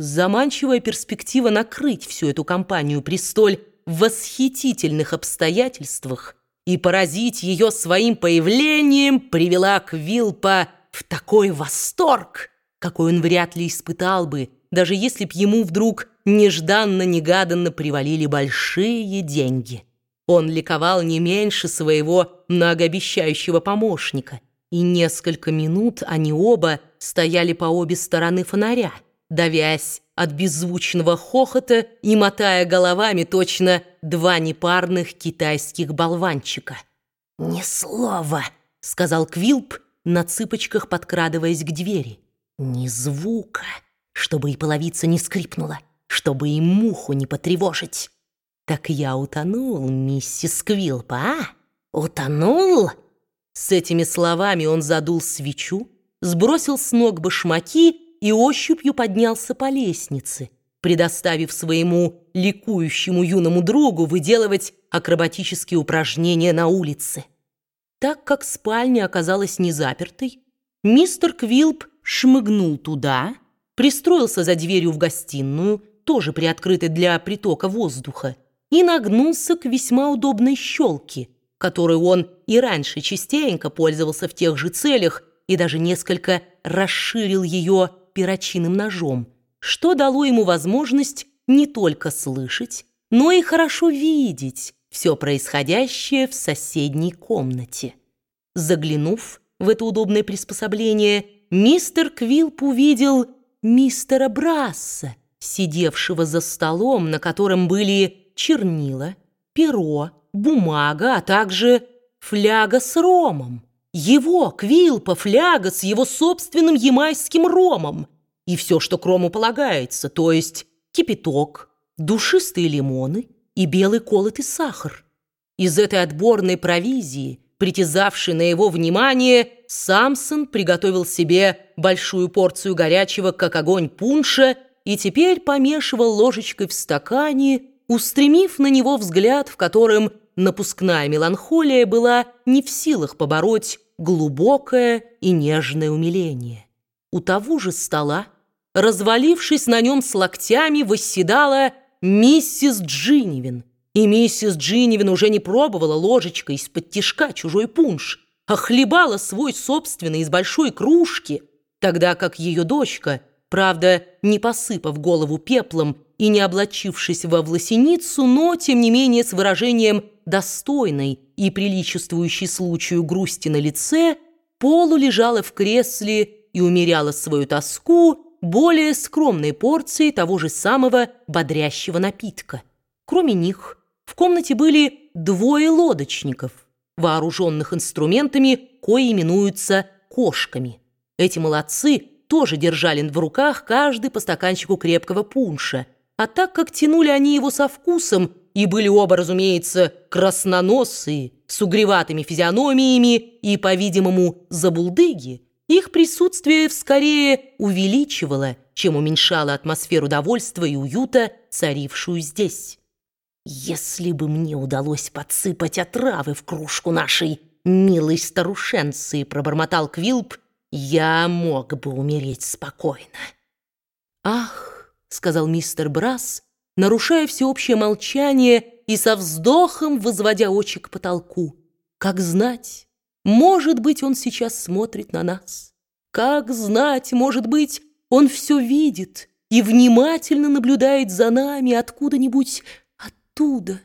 Заманчивая перспектива накрыть всю эту компанию при столь восхитительных обстоятельствах и поразить ее своим появлением привела Квилпа в такой восторг, какой он вряд ли испытал бы, даже если б ему вдруг нежданно-негаданно привалили большие деньги. Он ликовал не меньше своего многообещающего помощника, и несколько минут они оба стояли по обе стороны фонаря, давясь от беззвучного хохота и мотая головами точно два непарных китайских болванчика. «Ни слова!» — сказал Квилп, на цыпочках подкрадываясь к двери. «Ни звука, чтобы и половица не скрипнула, чтобы и муху не потревожить. Так я утонул, миссис Квилп, а? Утонул?» С этими словами он задул свечу, сбросил с ног башмаки и ощупью поднялся по лестнице, предоставив своему ликующему юному другу выделывать акробатические упражнения на улице. Так как спальня оказалась незапертой, мистер Квилп шмыгнул туда, пристроился за дверью в гостиную, тоже приоткрытой для притока воздуха, и нагнулся к весьма удобной щелке, которой он и раньше частенько пользовался в тех же целях и даже несколько расширил ее перочинным ножом, что дало ему возможность не только слышать, но и хорошо видеть все происходящее в соседней комнате. Заглянув в это удобное приспособление, мистер Квилп увидел мистера Брасса, сидевшего за столом, на котором были чернила, перо, бумага, а также фляга с ромом. Его, Квилпа, фляга с его собственным ямайским ромом и все, что к рому полагается, то есть кипяток, душистые лимоны и белый колотый сахар. Из этой отборной провизии, притязавшей на его внимание, Самсон приготовил себе большую порцию горячего, как огонь пунша, и теперь помешивал ложечкой в стакане, устремив на него взгляд, в котором напускная меланхолия была не в силах побороть глубокое и нежное умиление. У того же стола, развалившись на нем с локтями, восседала миссис Джинивин. И миссис Джинивин уже не пробовала ложечкой из-под тишка чужой пунш, а хлебала свой собственный из большой кружки, тогда как ее дочка, правда, не посыпав голову пеплом и не облачившись во власеницу, но, тем не менее, с выражением достойной и приличествующей случаю грусти на лице, полу лежала в кресле и умеряла свою тоску более скромной порцией того же самого бодрящего напитка. Кроме них, в комнате были двое лодочников, вооруженных инструментами, кои именуются кошками. Эти молодцы тоже держали в руках каждый по стаканчику крепкого пунша, а так как тянули они его со вкусом и были оба, разумеется, красноносые, с угреватыми физиономиями и, по-видимому, забулдыги, их присутствие скорее увеличивало, чем уменьшало атмосферу довольства и уюта, царившую здесь. «Если бы мне удалось подсыпать отравы в кружку нашей милой старушенцы», пробормотал Квилп, «я мог бы умереть спокойно». «Ах», — сказал мистер Брас, нарушая всеобщее молчание и со вздохом возводя очи к потолку. Как знать, может быть, он сейчас смотрит на нас. Как знать, может быть, он все видит и внимательно наблюдает за нами откуда-нибудь оттуда.